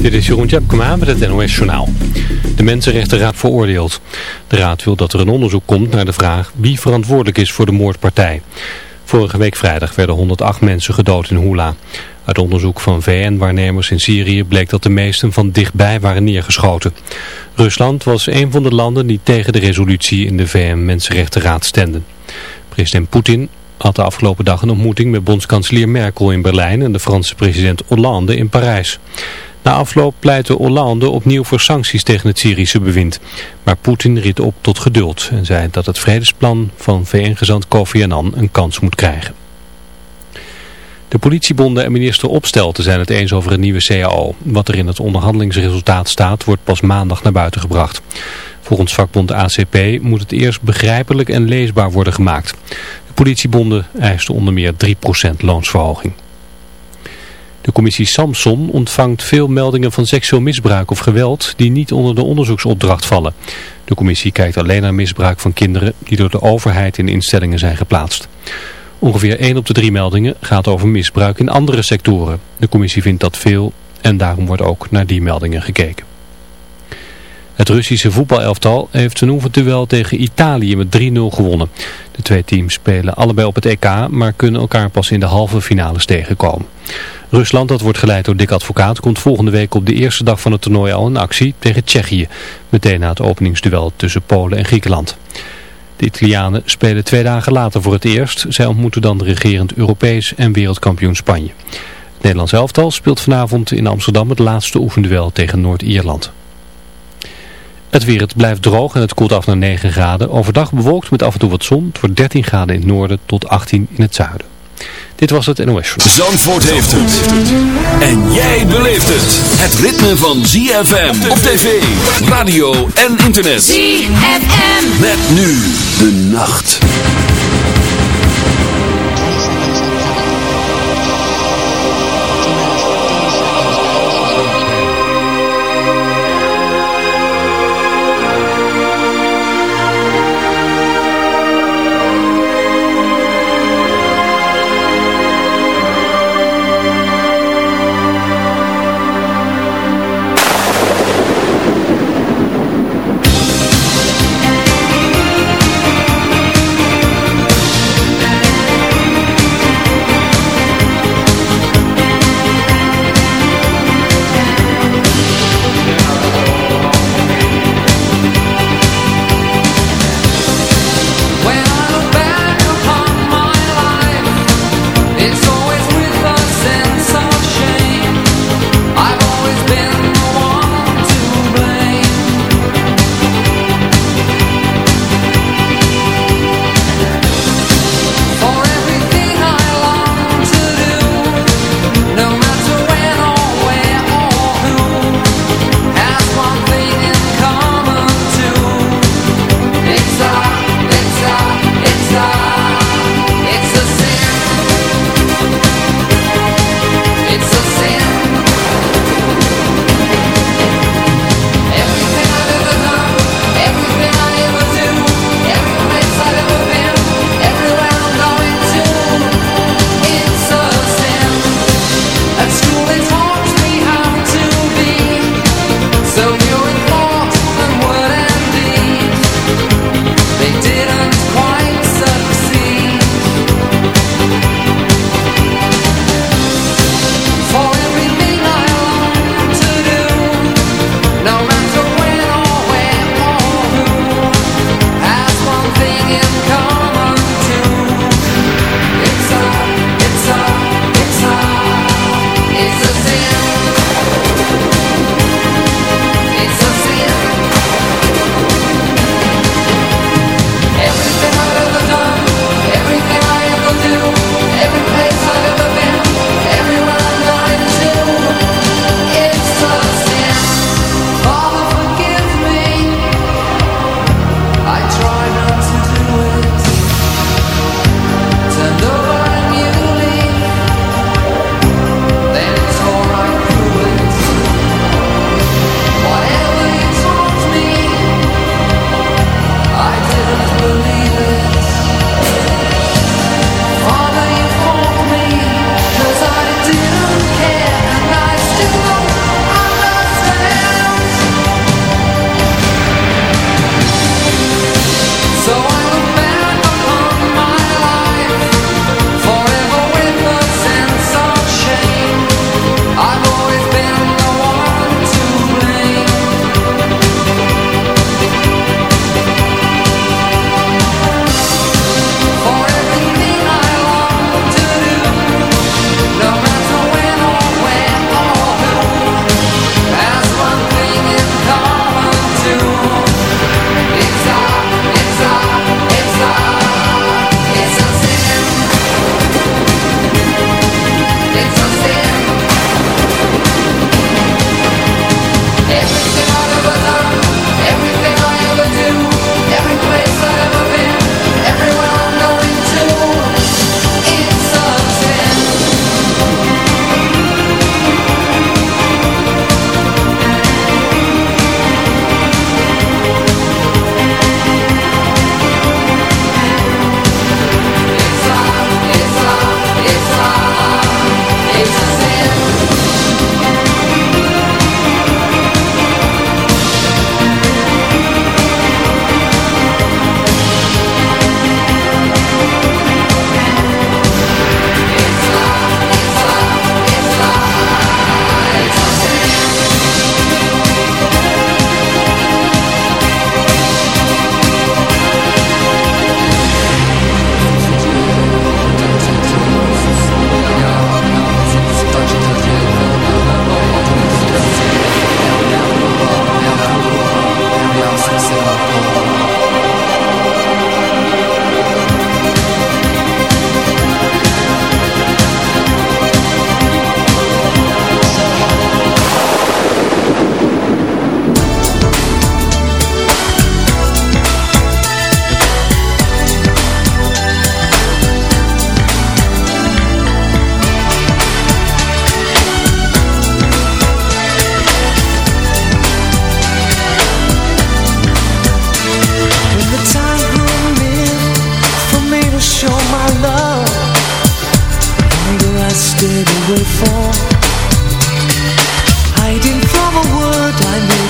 Dit is Jeroen Tjepkema met het NOS Journaal. De Mensenrechtenraad veroordeelt. De raad wil dat er een onderzoek komt naar de vraag wie verantwoordelijk is voor de moordpartij. Vorige week vrijdag werden 108 mensen gedood in Hula. Uit onderzoek van VN-waarnemers in Syrië bleek dat de meesten van dichtbij waren neergeschoten. Rusland was een van de landen die tegen de resolutie in de VN-Mensenrechtenraad stemden. President Poetin had de afgelopen dag een ontmoeting met bondskanselier Merkel in Berlijn en de Franse president Hollande in Parijs. Na afloop pleitte Hollande opnieuw voor sancties tegen het Syrische bewind. Maar Poetin riet op tot geduld en zei dat het vredesplan van VN-gezant Kofi Annan een kans moet krijgen. De politiebonden en minister Opstelten zijn het eens over een nieuwe CAO. Wat er in het onderhandelingsresultaat staat wordt pas maandag naar buiten gebracht. Volgens vakbond ACP moet het eerst begrijpelijk en leesbaar worden gemaakt. De politiebonden eisten onder meer 3% loonsverhoging. De commissie Samson ontvangt veel meldingen van seksueel misbruik of geweld die niet onder de onderzoeksopdracht vallen. De commissie kijkt alleen naar misbruik van kinderen die door de overheid in instellingen zijn geplaatst. Ongeveer 1 op de 3 meldingen gaat over misbruik in andere sectoren. De commissie vindt dat veel en daarom wordt ook naar die meldingen gekeken. Het Russische voetbalelftal heeft een oefenduel tegen Italië met 3-0 gewonnen. De twee teams spelen allebei op het EK, maar kunnen elkaar pas in de halve finales tegenkomen. Rusland, dat wordt geleid door Dick Advocaat, komt volgende week op de eerste dag van het toernooi al in actie tegen Tsjechië. Meteen na het openingsduel tussen Polen en Griekenland. De Italianen spelen twee dagen later voor het eerst. Zij ontmoeten dan de regerend Europees en wereldkampioen Spanje. Het Nederlands elftal speelt vanavond in Amsterdam het laatste oefenduel tegen Noord-Ierland. Het weer, het blijft droog en het koelt af naar 9 graden. Overdag bewolkt met af en toe wat zon. Het wordt 13 graden in het noorden tot 18 in het zuiden. Dit was het NOS Zandvoort heeft het. En jij beleeft het. Het ritme van ZFM op tv, radio en internet. ZFM. Met nu de nacht.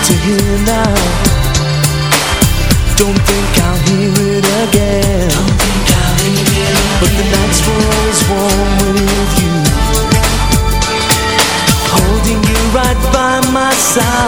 to you now. Don't think I'll hear it again. Hear it But the nights were always warm with you. Holding you right by my side.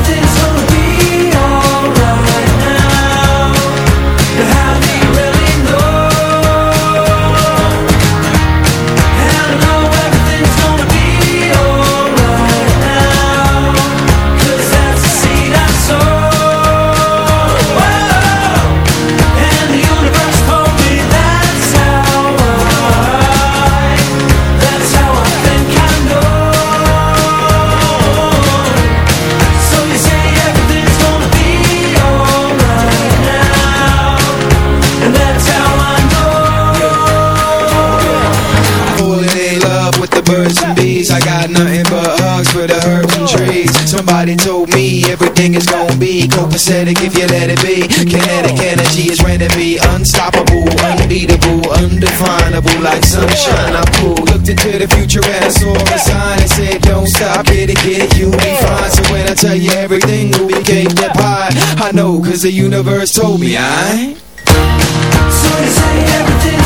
copacetic if you let it be. Kinetic energy is ready to be unstoppable, unbeatable, undefinable, like sunshine. I pulled, looked into the future and I saw a sign that said, Don't stop, get it, get it, you'll be fine. So when I tell you everything will be cake that pie, I know, cause the universe told me I. So they say everything's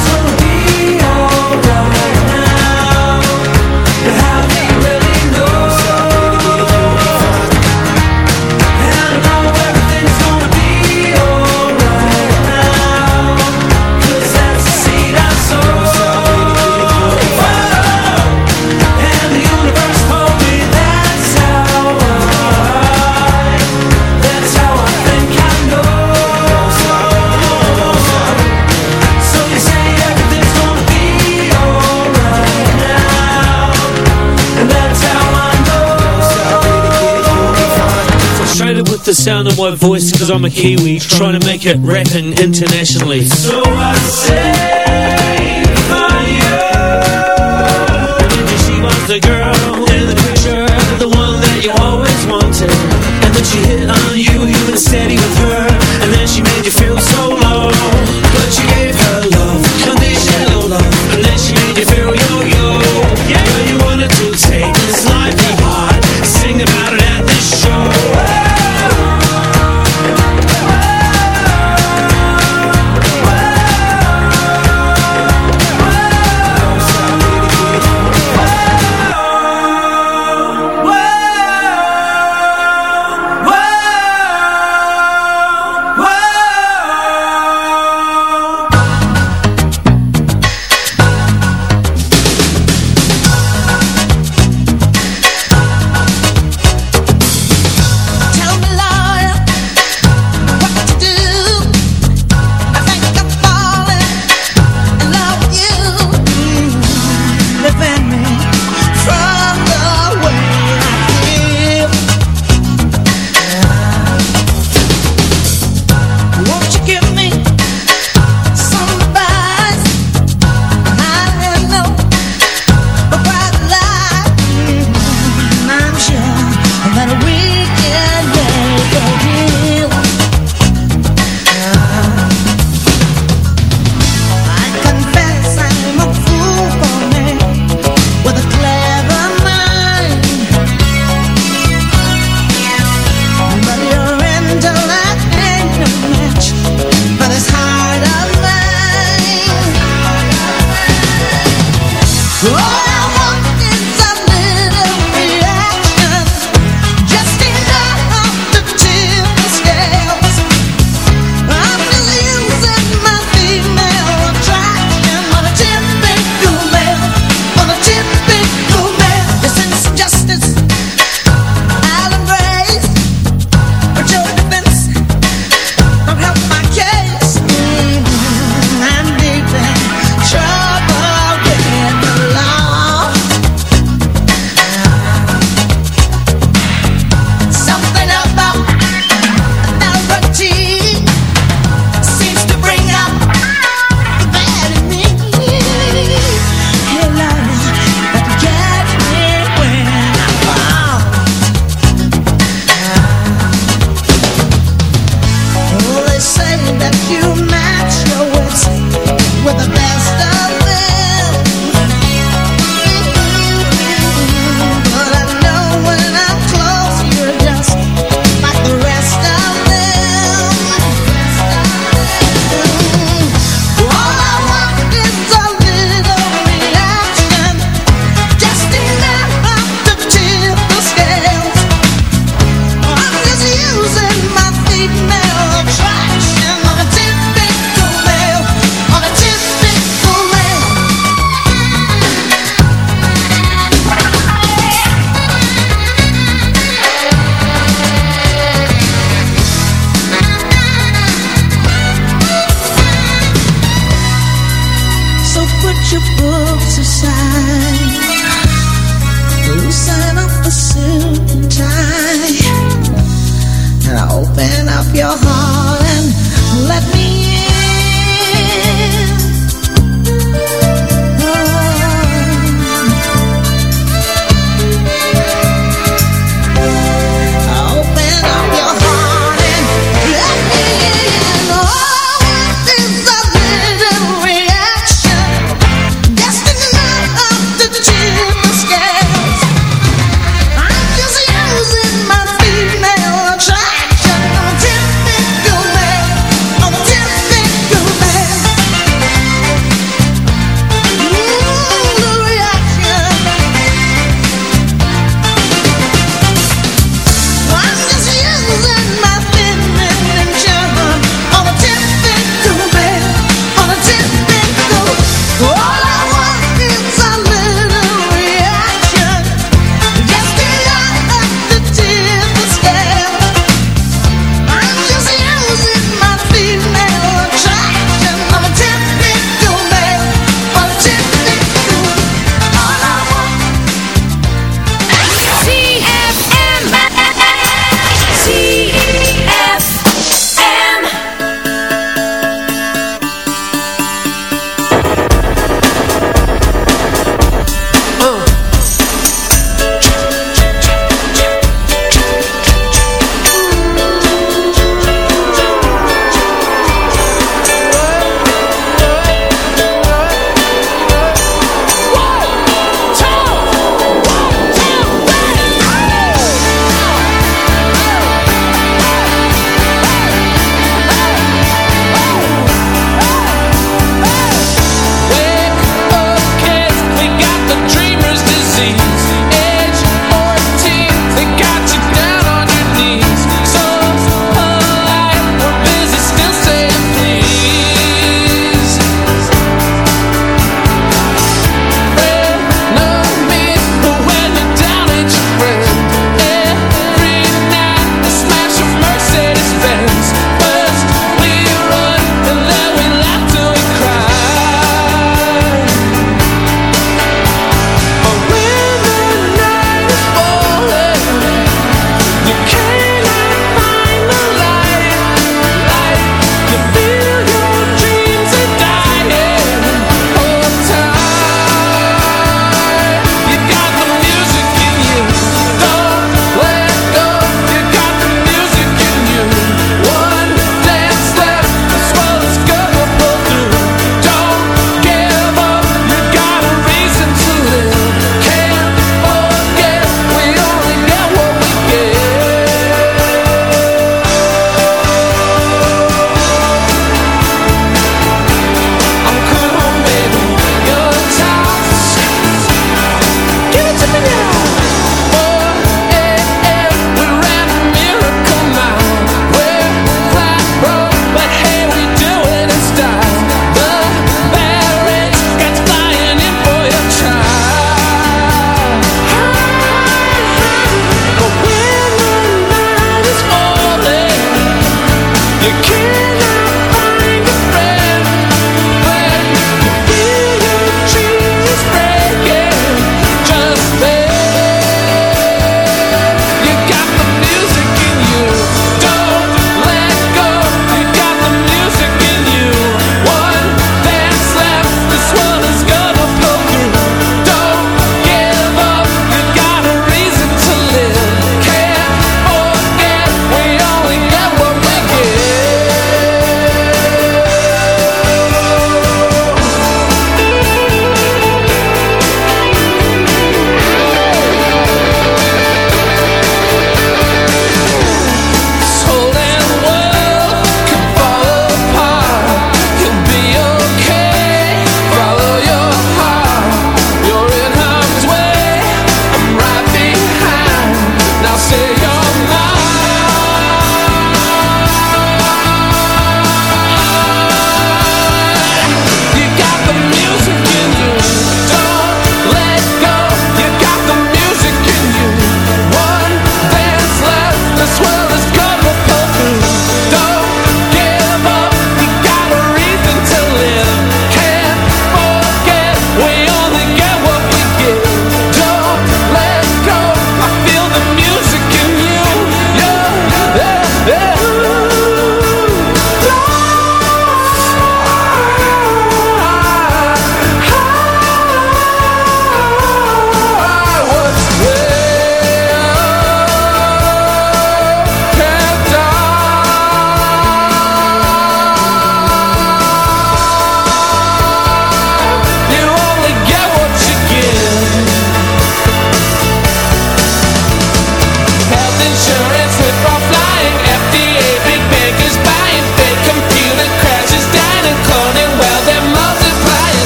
sound of my voice because I'm a Kiwi Trying to make it rapping internationally So I say for you. She was the girl in the picture The one that you always wanted And then she hit on you, you went steady with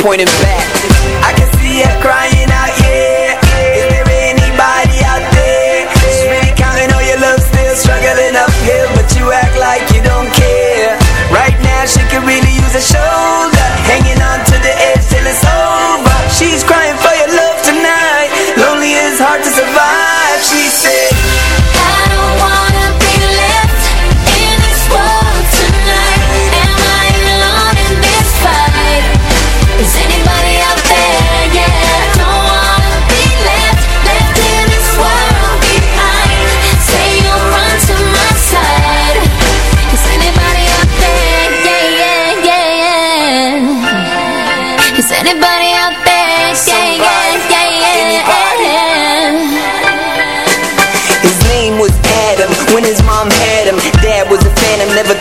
point in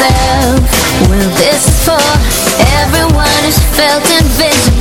myself. Will this for everyone who's felt invisible?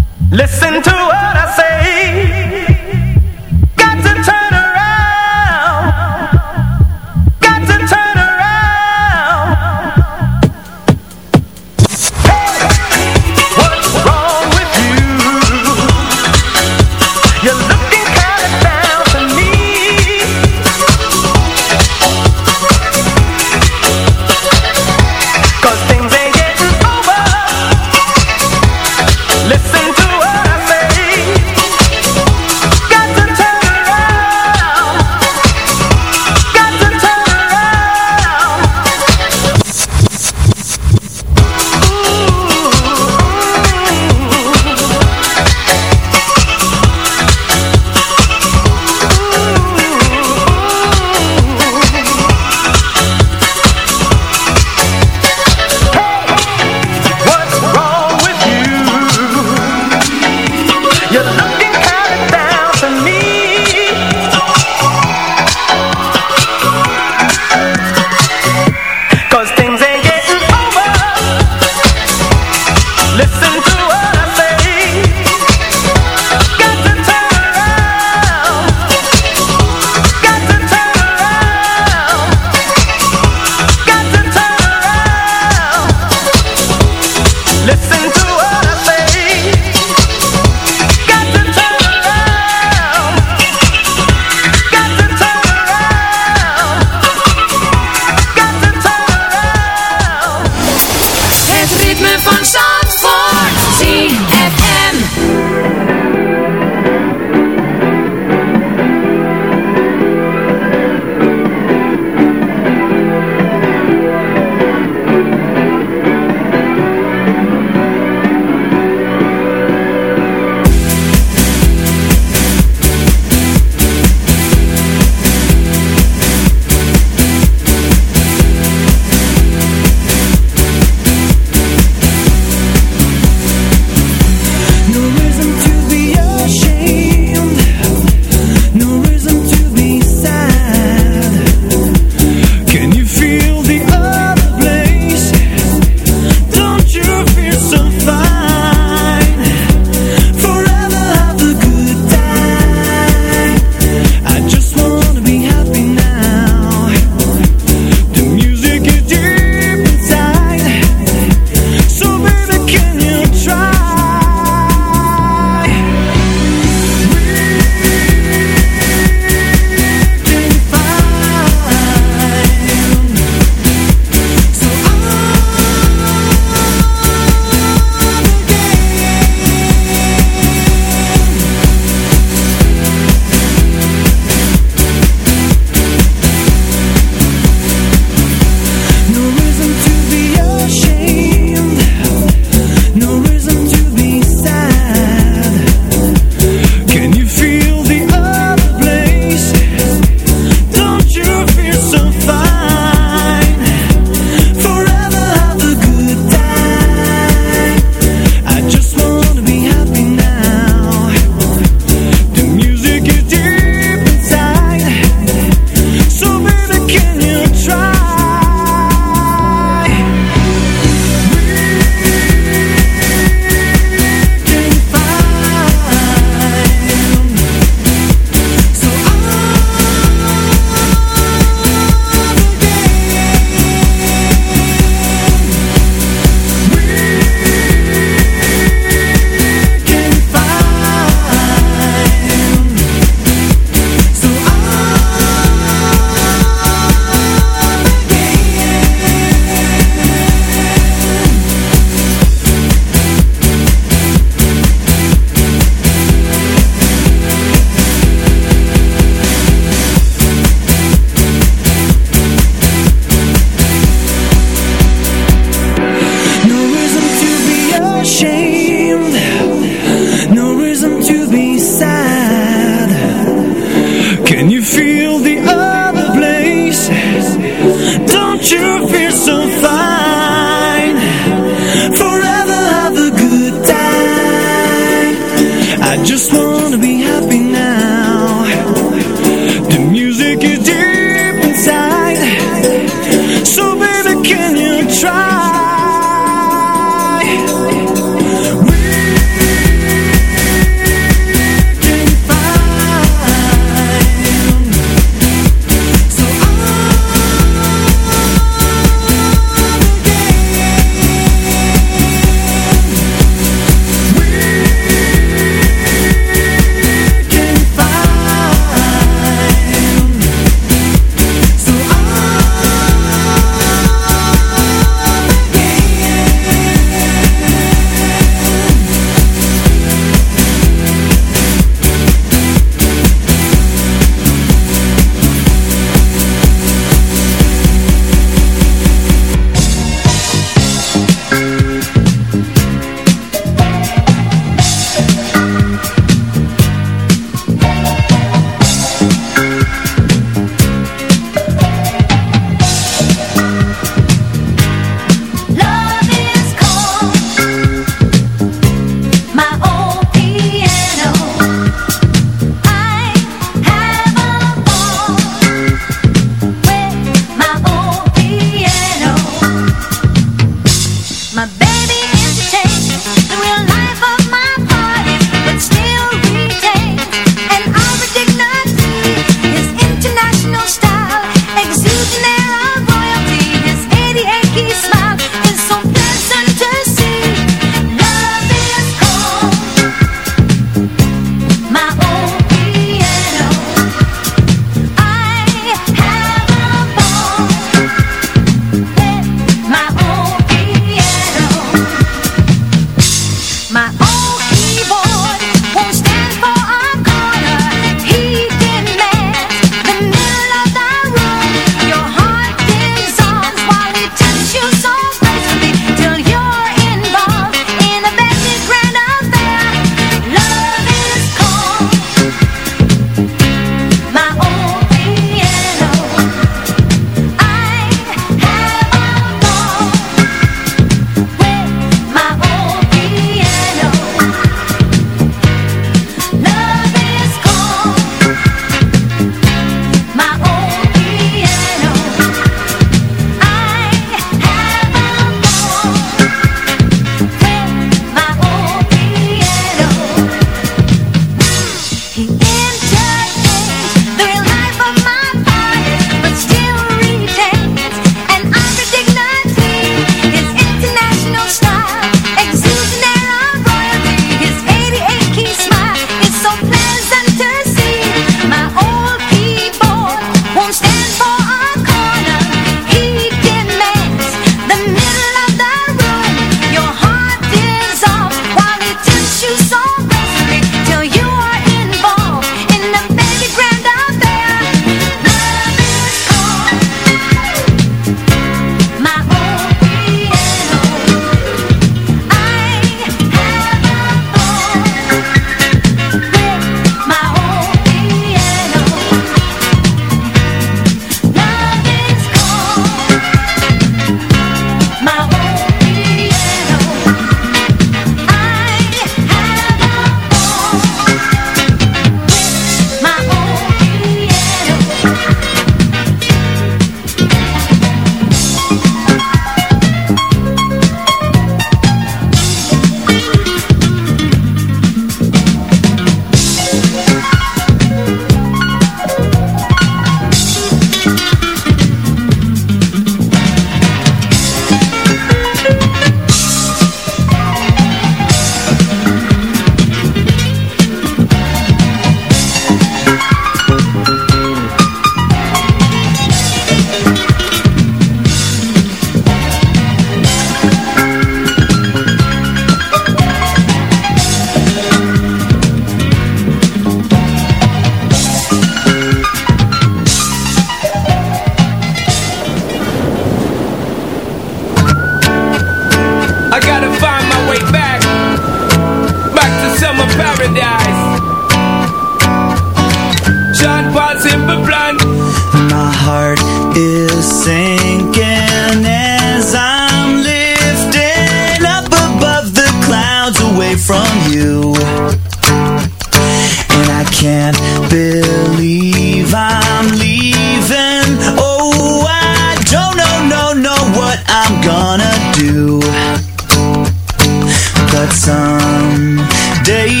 someday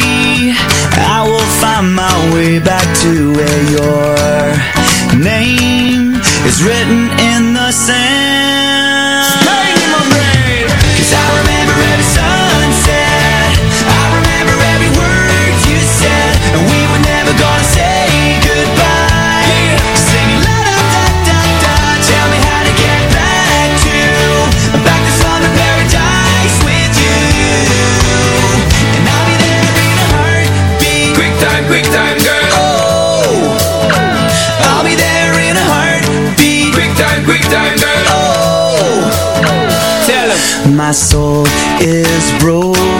I will find my way back to where your name is written my soul is broken.